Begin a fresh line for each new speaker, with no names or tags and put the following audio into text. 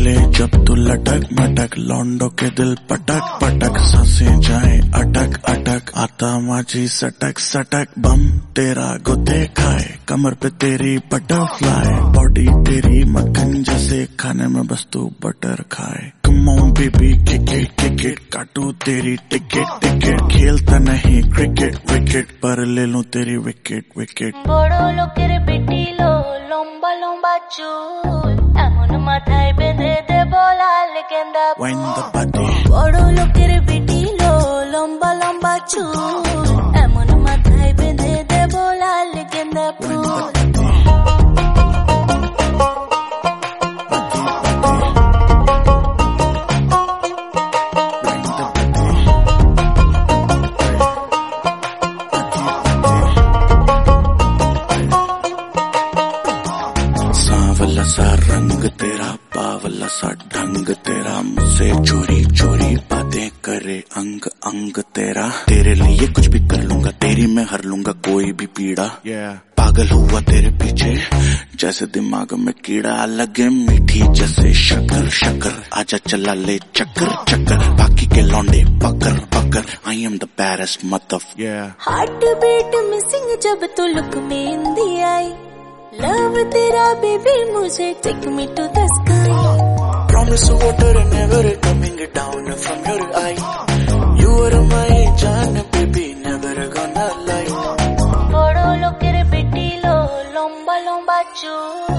पहले जब तू लटक मटक लौंडो के दिल पटक पटक, सांसे जाए अटक अटक आता माझी सटक सटक, बम तेरा गुदे खाए, कमर पे तेरी बटरफ्लाई बॉडी तेरी मक्खन जैसे खाने में बस तू बटर खाए। कमाऊं बेबी किकेट किकेट काटू तेरी टिकट टिकट खेलता नहीं क्रिकेट विकेट पर ले लू तेरी विकेट विकेट
बड़ो लो तेरे बेटी लो, लंबा लंबा चू
When the
party.
Bolo
lo
quiere vitilo, lomba lomba chu. सांवला सा रंग तेरा बावला सा ढंग तेरा। मुझसे चोरी चोरी बातें करे अंग अंग तेरा। तेरे लिए कुछ भी कर लूँगा तेरी मैं हर लूँगा कोई भी पीड़ा। पागल हुआ तेरे पीछे जैसे दिमाग में कीड़ा लगे मीठी जैसे शक्कर शक्कर। आजा चला ले चक्कर चक्कर। बाकी के लौंडे पकड़ पकड़। आई एम द बैरेस्ट मतफ
हार्ट बीट मिसिंग जब तू लुक में आई। लव तेरा बेबी मुझे take me to the sky
Promise water and never coming down from your eye. You are my John, baby, never gonna lie.
বড় লোকের বেটিলো লম্বা লম্বা চুল